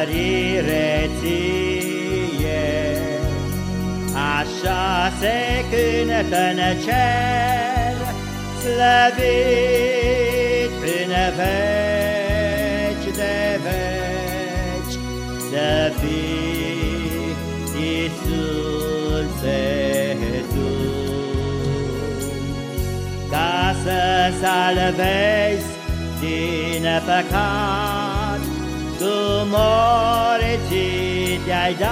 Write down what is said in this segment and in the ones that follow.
mărire ție, Așa se cântă în cer, Slăvit în veci de veci, Să fii, Iisuse, Tu. Ca să salvezi din păcat, Tu morții te-ai dat.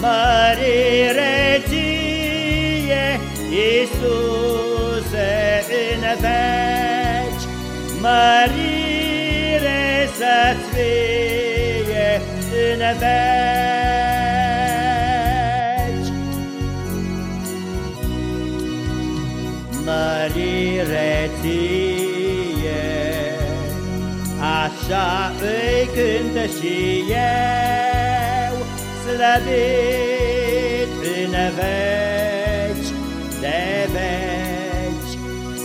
Mărire ție, Iisuse, în veci, Mărire să-ți fie în veci. Mărire ție, Așa îi cântă și eu, Slăvit în veci de veci,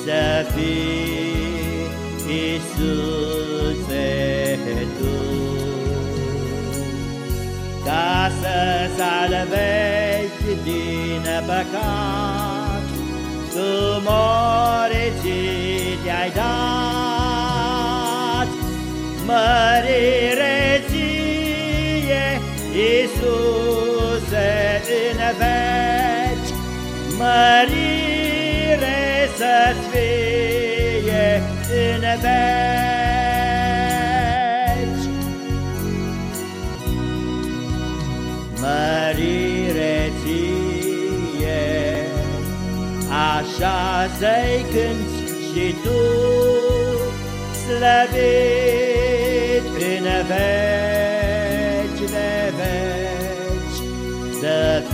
Să fii, Iisuse, Tu. Ca să salvezi din păcat, Tu morții Iisuse, în veci, Mărire să-ți fie în veci. Mărire ție, Așa să-i cânti și tu, Slăvit în veci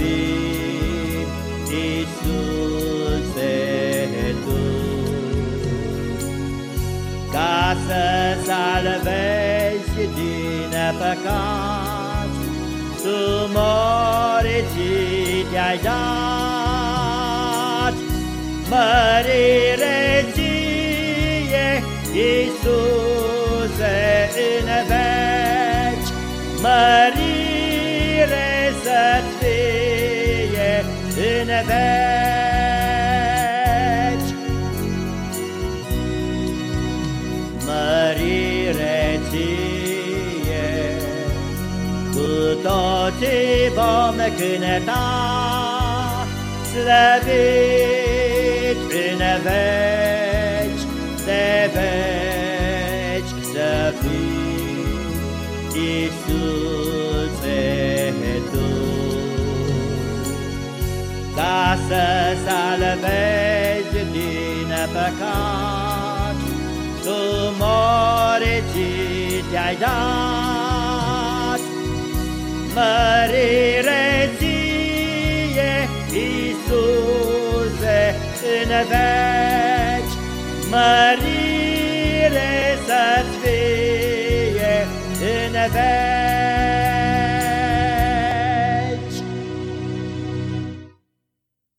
Să fii, Iisuse, Tu. Ca să salvezi din păcat, Tu morții te-ai dat, Mărire ție, Iisuse, în veci, Mărire veci. Mărire ție, cu toții vom cânta, Slăvit în veci să salvezi din păcat, Tu morții te-ai dat, Mărire ție, Iisuse, în veci, Mărire să-ți fie în veci.